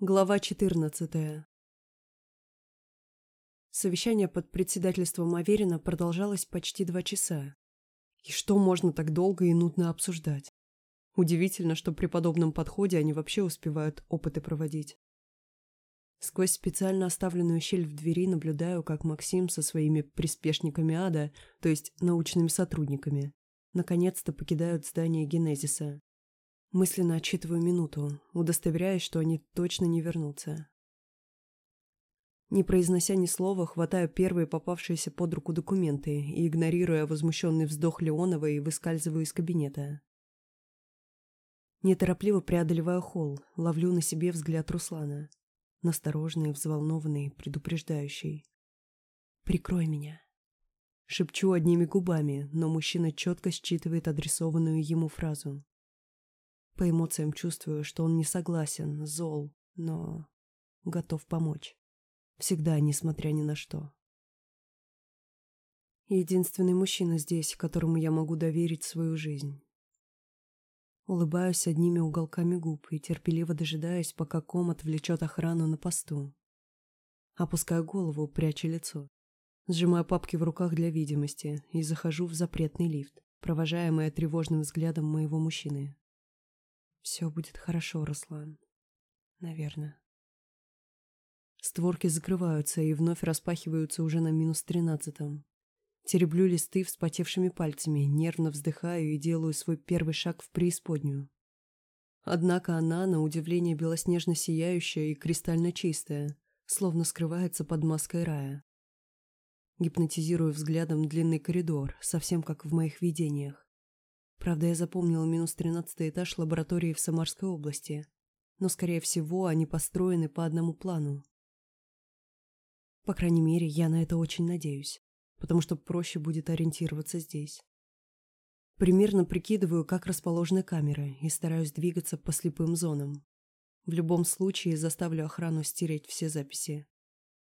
Глава 14. Совещание под председательством Аверина продолжалось почти два часа. И что можно так долго и нудно обсуждать? Удивительно, что при подобном подходе они вообще успевают опыты проводить. Сквозь специально оставленную щель в двери наблюдаю, как Максим со своими приспешниками ада, то есть научными сотрудниками, наконец-то покидают здание Генезиса. Мысленно отчитываю минуту, удостоверяясь, что они точно не вернутся. Не произнося ни слова, хватаю первые попавшиеся под руку документы и, игнорируя возмущенный вздох Леоновой, выскальзываю из кабинета. Неторопливо преодолеваю холл, ловлю на себе взгляд Руслана. Настороженный, взволнованный, предупреждающий. «Прикрой меня». Шепчу одними губами, но мужчина четко считывает адресованную ему фразу. По эмоциям чувствую, что он не согласен, зол, но готов помочь. Всегда, несмотря ни на что. Единственный мужчина здесь, которому я могу доверить свою жизнь. Улыбаюсь одними уголками губ и терпеливо дожидаюсь, пока ком отвлечет охрану на посту. Опускаю голову, пряча лицо. Сжимаю папки в руках для видимости и захожу в запретный лифт, провожаемая тревожным взглядом моего мужчины. Все будет хорошо, Руслан. Наверное. Створки закрываются и вновь распахиваются уже на минус тринадцатом. Тереблю листы вспотевшими пальцами, нервно вздыхаю и делаю свой первый шаг в преисподнюю. Однако она, на удивление, белоснежно сияющая и кристально чистая, словно скрывается под маской рая. Гипнотизирую взглядом длинный коридор, совсем как в моих видениях. Правда, я запомнила минус тринадцатый этаж лаборатории в Самарской области, но, скорее всего, они построены по одному плану. По крайней мере, я на это очень надеюсь, потому что проще будет ориентироваться здесь. Примерно прикидываю, как расположены камеры, и стараюсь двигаться по слепым зонам. В любом случае заставлю охрану стереть все записи.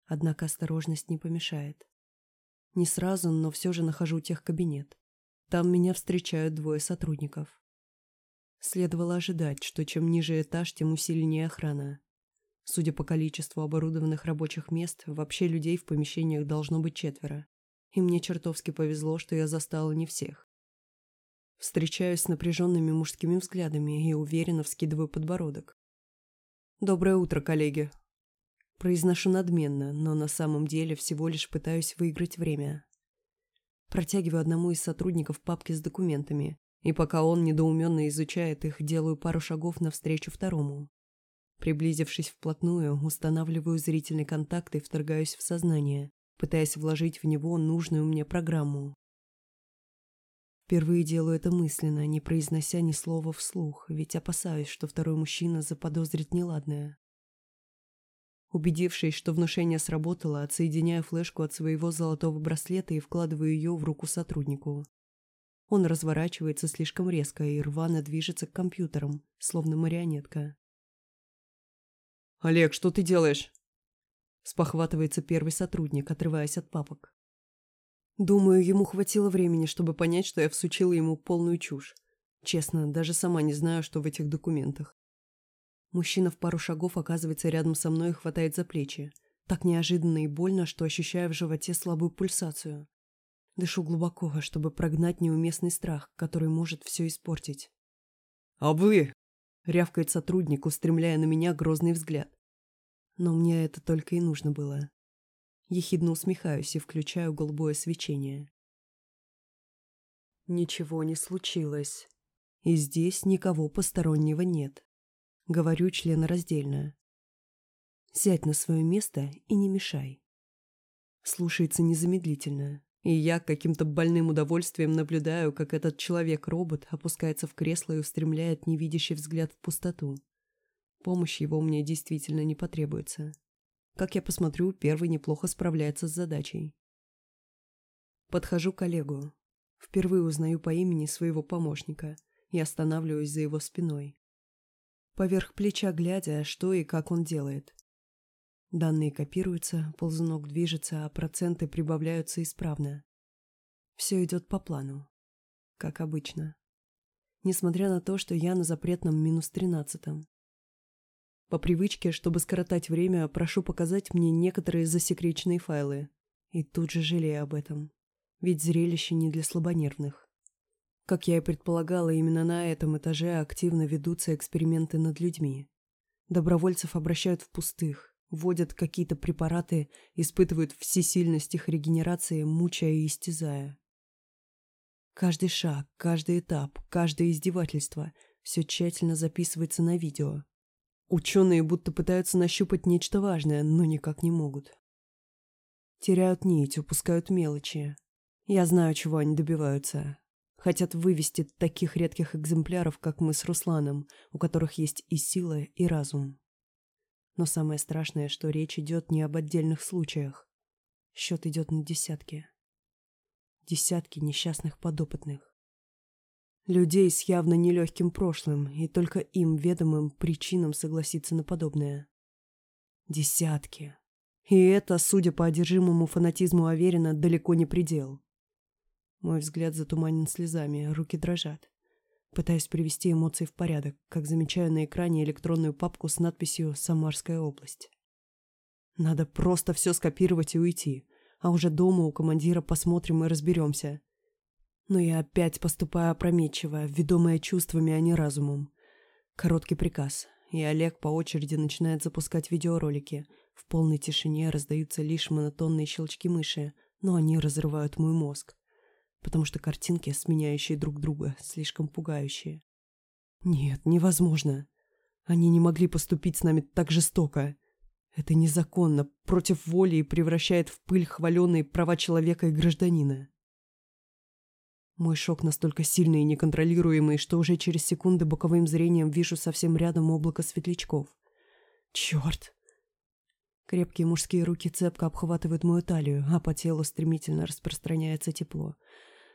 Однако осторожность не помешает. Не сразу, но все же нахожу техкабинет. Там меня встречают двое сотрудников. Следовало ожидать, что чем ниже этаж, тем усиленнее охрана. Судя по количеству оборудованных рабочих мест, вообще людей в помещениях должно быть четверо. И мне чертовски повезло, что я застала не всех. Встречаюсь с напряженными мужскими взглядами и уверенно вскидываю подбородок. «Доброе утро, коллеги!» Произношу надменно, но на самом деле всего лишь пытаюсь выиграть время. Протягиваю одному из сотрудников папки с документами, и пока он недоуменно изучает их, делаю пару шагов навстречу второму. Приблизившись вплотную, устанавливаю зрительный контакт и вторгаюсь в сознание, пытаясь вложить в него нужную мне программу. Впервые делаю это мысленно, не произнося ни слова вслух, ведь опасаюсь, что второй мужчина заподозрит неладное. Убедившись, что внушение сработало, отсоединяю флешку от своего золотого браслета и вкладываю ее в руку сотруднику. Он разворачивается слишком резко и рвано движется к компьютерам, словно марионетка. «Олег, что ты делаешь?» Спохватывается первый сотрудник, отрываясь от папок. Думаю, ему хватило времени, чтобы понять, что я всучила ему полную чушь. Честно, даже сама не знаю, что в этих документах. Мужчина в пару шагов оказывается рядом со мной и хватает за плечи. Так неожиданно и больно, что ощущаю в животе слабую пульсацию. Дышу глубоко, чтобы прогнать неуместный страх, который может все испортить. «А вы?» — рявкает сотрудник, устремляя на меня грозный взгляд. Но мне это только и нужно было. Ехидно усмехаюсь и включаю голубое свечение. Ничего не случилось. И здесь никого постороннего нет. Говорю членораздельно. Сядь на свое место и не мешай. Слушается незамедлительно, и я каким-то больным удовольствием наблюдаю, как этот человек-робот опускается в кресло и устремляет невидящий взгляд в пустоту. Помощь его мне действительно не потребуется. Как я посмотрю, первый неплохо справляется с задачей. Подхожу к коллегу. Впервые узнаю по имени своего помощника и останавливаюсь за его спиной поверх плеча глядя, что и как он делает. Данные копируются, ползунок движется, а проценты прибавляются исправно. Все идет по плану. Как обычно. Несмотря на то, что я на запретном минус тринадцатом. По привычке, чтобы скоротать время, прошу показать мне некоторые засекреченные файлы. И тут же жалею об этом. Ведь зрелище не для слабонервных. Как я и предполагала, именно на этом этаже активно ведутся эксперименты над людьми. Добровольцев обращают в пустых, вводят какие-то препараты, испытывают всесильность их регенерации, мучая и истязая. Каждый шаг, каждый этап, каждое издевательство – все тщательно записывается на видео. Ученые будто пытаются нащупать нечто важное, но никак не могут. Теряют нить, упускают мелочи. Я знаю, чего они добиваются. Хотят вывести таких редких экземпляров, как мы с Русланом, у которых есть и сила, и разум. Но самое страшное, что речь идет не об отдельных случаях. Счет идет на десятки десятки несчастных подопытных. Людей с явно нелегким прошлым и только им ведомым причинам согласиться на подобное. Десятки. И это, судя по одержимому фанатизму Аверина, далеко не предел. Мой взгляд затуманен слезами, руки дрожат. Пытаюсь привести эмоции в порядок, как замечаю на экране электронную папку с надписью «Самарская область». Надо просто все скопировать и уйти а уже дома у командира посмотрим и разберемся. Но я опять поступаю опрометчиво, ведомая чувствами, а не разумом. Короткий приказ, и Олег по очереди начинает запускать видеоролики. В полной тишине раздаются лишь монотонные щелчки мыши, но они разрывают мой мозг, потому что картинки, сменяющие друг друга, слишком пугающие. Нет, невозможно. Они не могли поступить с нами так жестоко. Это незаконно, против воли и превращает в пыль хваленные права человека и гражданина. Мой шок настолько сильный и неконтролируемый, что уже через секунды боковым зрением вижу совсем рядом облако светлячков. Черт! Крепкие мужские руки цепко обхватывают мою талию, а по телу стремительно распространяется тепло.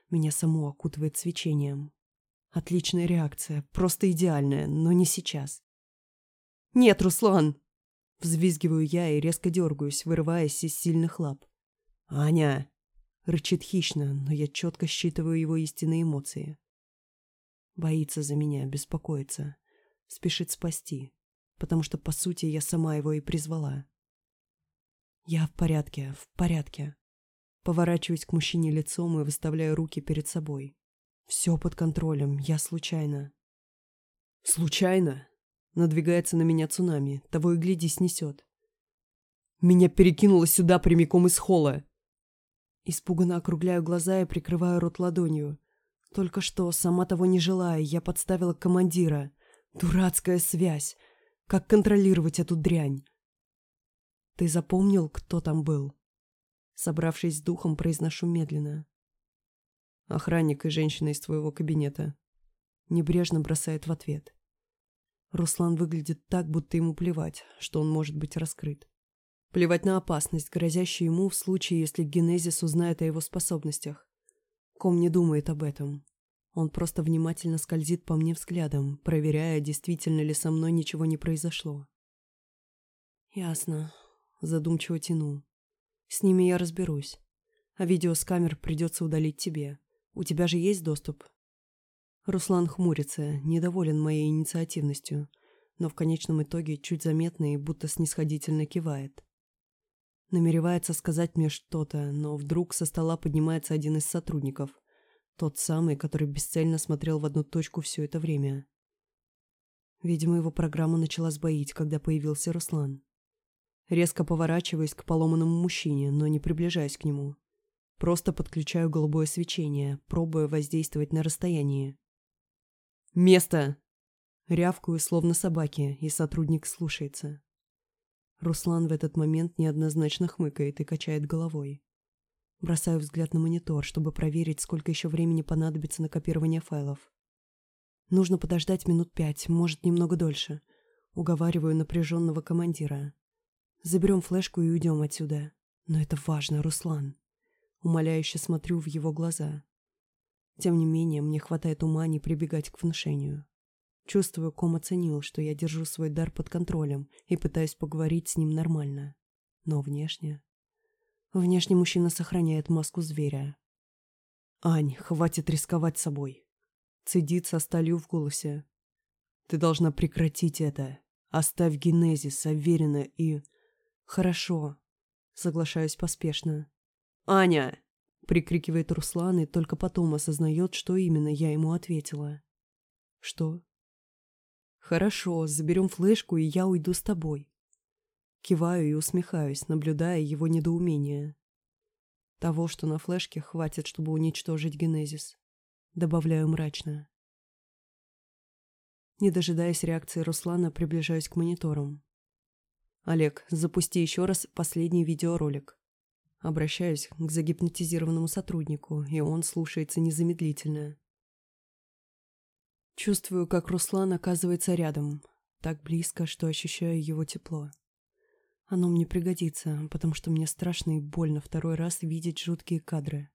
Меня само окутывает свечением. Отличная реакция, просто идеальная, но не сейчас. «Нет, Руслан!» Взвизгиваю я и резко дергаюсь, вырываясь из сильных лап. «Аня!» — рычит хищно, но я четко считываю его истинные эмоции. Боится за меня, беспокоится. Спешит спасти, потому что, по сути, я сама его и призвала. Я в порядке, в порядке. Поворачиваюсь к мужчине лицом и выставляю руки перед собой. Все под контролем, я случайно. «Случайно?» Надвигается на меня цунами, того и гляди снесет. Меня перекинуло сюда прямиком из холла. Испуганно округляю глаза и прикрываю рот ладонью. Только что, сама того не желая, я подставила командира. Дурацкая связь. Как контролировать эту дрянь? Ты запомнил, кто там был? Собравшись с духом, произношу медленно. Охранник и женщина из твоего кабинета. Небрежно бросает в ответ. Руслан выглядит так, будто ему плевать, что он может быть раскрыт. Плевать на опасность, грозящую ему в случае, если Генезис узнает о его способностях. Ком не думает об этом. Он просто внимательно скользит по мне взглядом, проверяя, действительно ли со мной ничего не произошло. «Ясно», — задумчиво тяну. «С ними я разберусь. А видео с камер придется удалить тебе. У тебя же есть доступ?» Руслан хмурится, недоволен моей инициативностью, но в конечном итоге чуть заметно и будто снисходительно кивает. Намеревается сказать мне что-то, но вдруг со стола поднимается один из сотрудников. Тот самый, который бесцельно смотрел в одну точку все это время. Видимо, его программа начала сбоить, когда появился Руслан. Резко поворачиваюсь к поломанному мужчине, но не приближаюсь к нему. Просто подключаю голубое свечение, пробуя воздействовать на расстоянии. «Место!» Рявкую, словно собаки, и сотрудник слушается. Руслан в этот момент неоднозначно хмыкает и качает головой. Бросаю взгляд на монитор, чтобы проверить, сколько еще времени понадобится на копирование файлов. Нужно подождать минут пять, может, немного дольше. Уговариваю напряженного командира. Заберем флешку и уйдем отсюда. Но это важно, Руслан. Умоляюще смотрю в его глаза. Тем не менее, мне хватает ума не прибегать к внушению. Чувствую, ком оценил, что я держу свой дар под контролем и пытаюсь поговорить с ним нормально. Но внешне... Внешне мужчина сохраняет маску зверя. «Ань, хватит рисковать собой!» Цедит со сталью в голосе. «Ты должна прекратить это. Оставь генезис, Аверина и... Хорошо. Соглашаюсь поспешно. «Аня!» — прикрикивает Руслан и только потом осознает, что именно я ему ответила. «Что?» «Хорошо, заберем флешку, и я уйду с тобой». Киваю и усмехаюсь, наблюдая его недоумение. Того, что на флешке, хватит, чтобы уничтожить генезис. Добавляю мрачно. Не дожидаясь реакции Руслана, приближаюсь к мониторам. «Олег, запусти еще раз последний видеоролик». Обращаюсь к загипнотизированному сотруднику, и он слушается незамедлительно. Чувствую, как Руслан оказывается рядом, так близко, что ощущаю его тепло. Оно мне пригодится, потому что мне страшно и больно второй раз видеть жуткие кадры.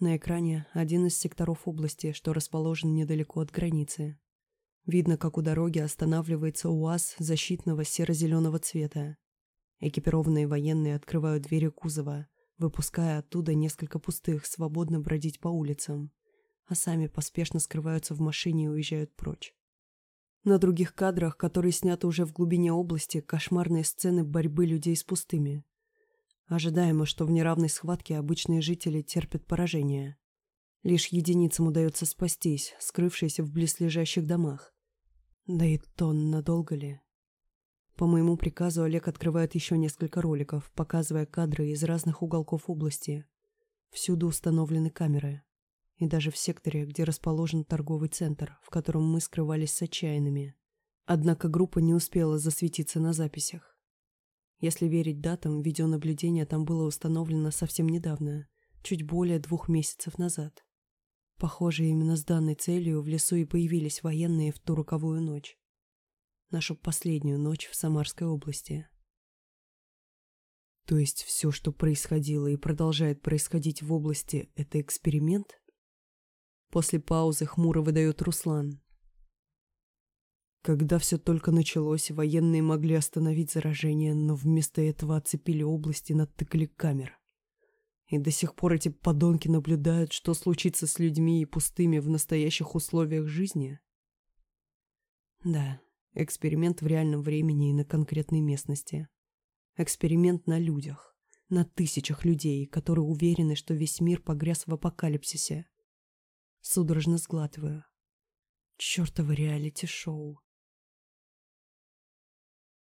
На экране один из секторов области, что расположен недалеко от границы. Видно, как у дороги останавливается УАЗ защитного серо-зеленого цвета. Экипированные военные открывают двери кузова, выпуская оттуда несколько пустых, свободно бродить по улицам, а сами поспешно скрываются в машине и уезжают прочь. На других кадрах, которые сняты уже в глубине области, кошмарные сцены борьбы людей с пустыми. Ожидаемо, что в неравной схватке обычные жители терпят поражение. Лишь единицам удается спастись, скрывшиеся в близлежащих домах. Да и то надолго ли? По моему приказу Олег открывает еще несколько роликов, показывая кадры из разных уголков области. Всюду установлены камеры. И даже в секторе, где расположен торговый центр, в котором мы скрывались с отчаянными. Однако группа не успела засветиться на записях. Если верить датам, видеонаблюдение там было установлено совсем недавно, чуть более двух месяцев назад. Похоже, именно с данной целью в лесу и появились военные в ту роковую ночь. Нашу последнюю ночь в Самарской области. То есть все, что происходило и продолжает происходить в области, это эксперимент? После паузы хмуро выдает Руслан. Когда все только началось, военные могли остановить заражение, но вместо этого оцепили области и натыкали камер. И до сих пор эти подонки наблюдают, что случится с людьми и пустыми в настоящих условиях жизни? Да, эксперимент в реальном времени и на конкретной местности. Эксперимент на людях, на тысячах людей, которые уверены, что весь мир погряз в апокалипсисе. Судорожно сглатываю. Чёртово реалити-шоу.